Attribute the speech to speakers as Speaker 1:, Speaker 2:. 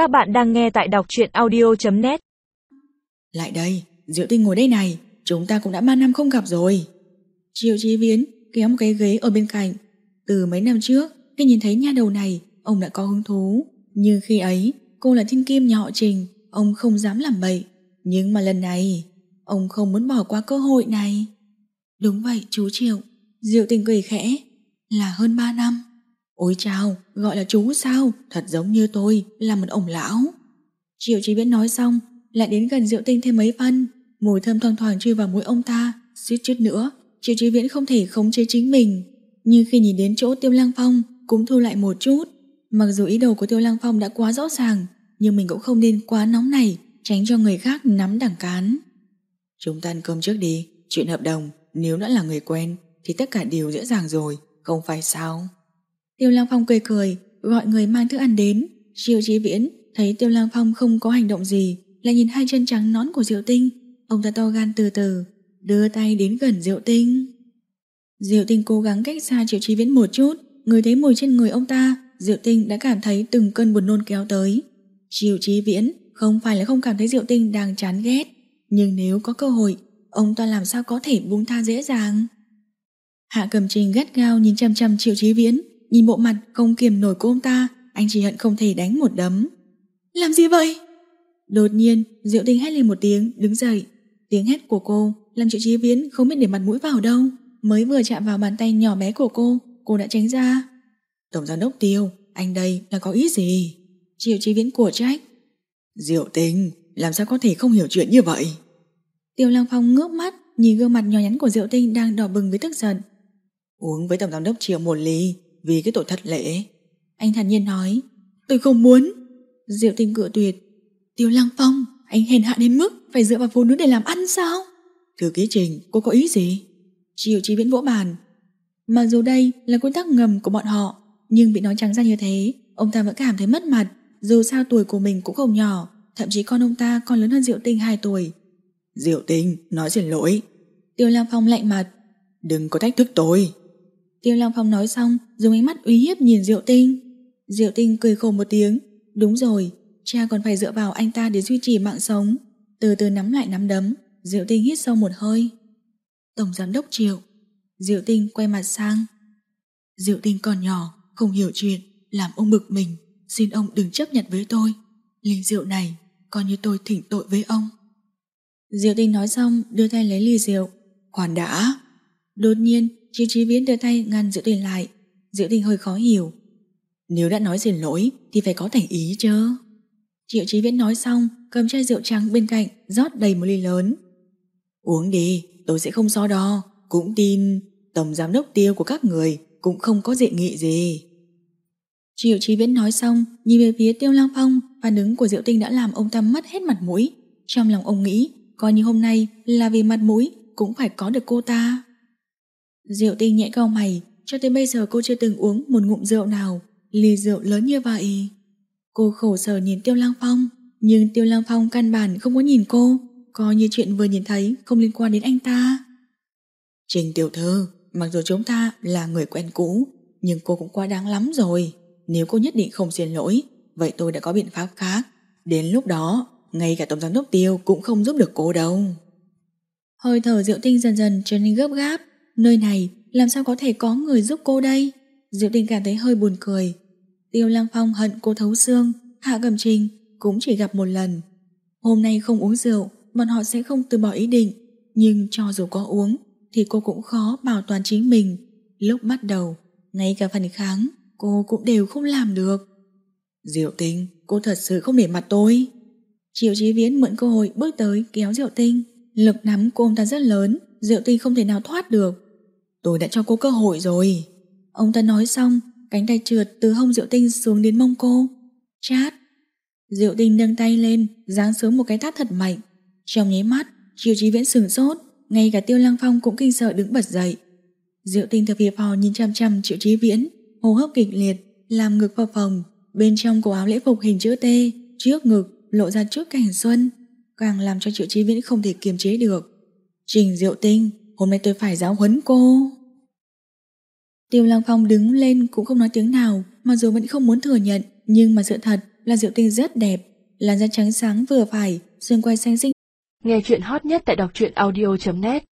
Speaker 1: Các bạn đang nghe tại đọc truyện audio.net
Speaker 2: Lại đây, Diệu Tinh ngồi đây này, chúng ta cũng đã 3 năm không gặp rồi. Triệu Chí Viễn kéo một cái ghế ở bên cạnh. Từ mấy năm trước, khi nhìn thấy nha đầu này, ông đã có hứng thú. Nhưng khi ấy, cô là thiên kim nhà họ Trình, ông không dám làm bậy. Nhưng mà lần này, ông không muốn bỏ qua cơ hội này. Đúng vậy, chú Triệu. Diệu Tinh cười khẽ. Là hơn 3 năm. Ôi chào, gọi là chú sao? Thật giống như tôi, là một ông lão. Triệu chỉ Viễn nói xong, lại đến gần rượu Tinh thêm mấy phân. Mùi thơm thoang thoảng chui vào mũi ông ta, suýt chút nữa. Triệu Chí Viễn không thể khống chế chính mình. Nhưng khi nhìn đến chỗ Tiêu lang Phong, cũng thu lại một chút. Mặc dù ý đồ của Tiêu lang Phong đã quá rõ ràng, nhưng mình cũng không nên quá nóng này, tránh cho người khác nắm đẳng cán. Chúng ta ăn cơm trước đi, chuyện hợp đồng, nếu đã là người quen, thì tất cả đều dễ dàng rồi, không phải sao? Tiêu Lăng Phong cười cười, gọi người mang thức ăn đến. Triệu Chí Viễn thấy Tiêu Lăng Phong không có hành động gì, lại nhìn hai chân trắng nón của Diệu Tinh. Ông ta to gan từ từ, đưa tay đến gần Diệu Tinh. Diệu Tinh cố gắng cách xa Triệu Chí Viễn một chút, người thấy mùi trên người ông ta, Diệu Tinh đã cảm thấy từng cơn buồn nôn kéo tới. Triệu Chí Viễn không phải là không cảm thấy Diệu Tinh đang chán ghét, nhưng nếu có cơ hội, ông ta làm sao có thể buông tha dễ dàng. Hạ Cầm Trình gắt gao nhìn chăm chăm Triệu Chí Viễn, nhìn bộ mặt không kiềm nổi của ông ta, anh chỉ hận không thể đánh một đấm. Làm gì vậy? Đột nhiên, Diệu Tinh hét lên một tiếng, đứng dậy. Tiếng hét của cô làm Triệu Chí Viễn không biết để mặt mũi vào đâu. Mới vừa chạm vào bàn tay nhỏ bé của cô, cô đã tránh ra. Tổng giám đốc Tiêu, anh đây là có ý gì? Triệu Chí Viễn của trách. Diệu Tinh, làm sao có thể không hiểu chuyện như vậy? Tiêu Lăng Phong ngước mắt, nhìn gương mặt nhỏ nhắn của Diệu Tinh đang đỏ bừng với tức giận. Uống với tổng giám đốc Triệu một ly, vì cái tội thất lễ. Anh thản nhiên nói, tôi không muốn. Diệu tinh cửa tuyệt. Tiêu Lăng Phong, anh hèn hạ đến mức phải dựa vào phụ nữ để làm ăn sao? Thư ký trình, cô có ý gì? Triệu chi Viễn vỗ bàn. Mặc dù đây là quy tắc ngầm của bọn họ, nhưng bị nói trắng ra như thế, ông ta vẫn cảm thấy mất mặt. Dù sao tuổi của mình cũng không nhỏ, thậm chí con ông ta còn lớn hơn Diệu Tinh 2 tuổi. Diệu Tinh, nói xin lỗi. Tiêu Lam Phong lạnh mặt. Đừng có thách thức tôi. Tiêu Long Phong nói xong dùng ánh mắt uy hiếp nhìn Diệu Tinh. Diệu Tinh cười khổ một tiếng. Đúng rồi, cha còn phải dựa vào anh ta để duy trì mạng sống. Từ từ nắm lại nắm đấm, Diệu Tinh hít sâu một hơi. Tổng giám đốc Triệu. Diệu Tinh quay mặt sang. Diệu Tinh còn nhỏ, không hiểu chuyện, làm ông bực mình. Xin ông đừng chấp nhận với tôi. Ly rượu này, coi như tôi thỉnh tội với ông. Diệu Tinh nói xong đưa tay lấy ly rượu. Khoan đã. Đột nhiên Triệu Chí Viễn đưa tay ngăn Diệu Tình lại. Diệu Tình hơi khó hiểu. Nếu đã nói xin lỗi, thì phải có thành ý chứ. Triệu Chí Viễn nói xong, Cầm chai rượu trắng bên cạnh, rót đầy một ly lớn. Uống đi, Tôi sẽ không so đo. Cũng tin, Tổng giám đốc tiêu của các người Cũng không có dị nghị gì. Triệu Chí Viễn nói xong, Nhìn về phía Tiêu Lang Phong, Phản ứng của Diệu Tinh đã làm ông ta mất hết mặt mũi. Trong lòng ông nghĩ, Coi như hôm nay là vì mặt mũi Cũng phải có được cô ta. Diệu tinh nhẹ cau mày, cho tới bây giờ cô chưa từng uống một ngụm rượu nào, ly rượu lớn như vậy. Cô khổ sở nhìn Tiêu Lang Phong, nhưng Tiêu Lang Phong căn bản không có nhìn cô, coi như chuyện vừa nhìn thấy không liên quan đến anh ta. Trình tiểu thư, mặc dù chúng ta là người quen cũ, nhưng cô cũng quá đáng lắm rồi. Nếu cô nhất định không xin lỗi, vậy tôi đã có biện pháp khác. Đến lúc đó, ngay cả tổng giám đốc Tiêu cũng không giúp được cô đâu. Hơi thở Diệu Tinh dần dần trở nên gấp gáp, Nơi này làm sao có thể có người giúp cô đây? Diệu Tinh cảm thấy hơi buồn cười. Tiêu Lăng Phong hận cô thấu xương, Hạ Cẩm Trình cũng chỉ gặp một lần. Hôm nay không uống rượu, bọn họ sẽ không từ bỏ ý định. Nhưng cho dù có uống, thì cô cũng khó bảo toàn chính mình. Lúc bắt đầu, ngay cả phần kháng, cô cũng đều không làm được. Diệu Tinh, cô thật sự không để mặt tôi. Triệu Chí Viễn mượn cơ hội bước tới kéo Diệu Tinh. Lực nắm cô ta rất lớn, Diệu Tinh không thể nào thoát được. Tôi đã cho cô cơ hội rồi. Ông ta nói xong, cánh tay trượt từ hông Diệu Tinh xuống đến mông cô. Chát. Diệu Tinh nâng tay lên, giáng xuống một cái tát thật mạnh. Trong nháy mắt, Triều Chí Viễn sừng sốt, ngay cả Tiêu Lăng Phong cũng kinh sợ đứng bật dậy. Diệu Tinh thật phì phò nhìn chăm chăm Triệu Chí Viễn, hô hấp kịch liệt, làm ngực vào phòng bên trong cổ áo lễ phục hình chữ T, trước ngực lộ ra trước cảnh xuân, càng làm cho Triệu Chí Viễn không thể kiềm chế được. Trình Diệu Tinh, hôm nay tôi phải giáo huấn cô. Tiêu Lăng Phong đứng lên cũng không nói tiếng nào, mặc dù vẫn không muốn thừa nhận, nhưng mà sự thật là Diệu Tinh rất đẹp, làn da trắng sáng vừa phải, xương quai xanh xinh.
Speaker 3: Nghe chuyện hot nhất tại đọc truyện audio.net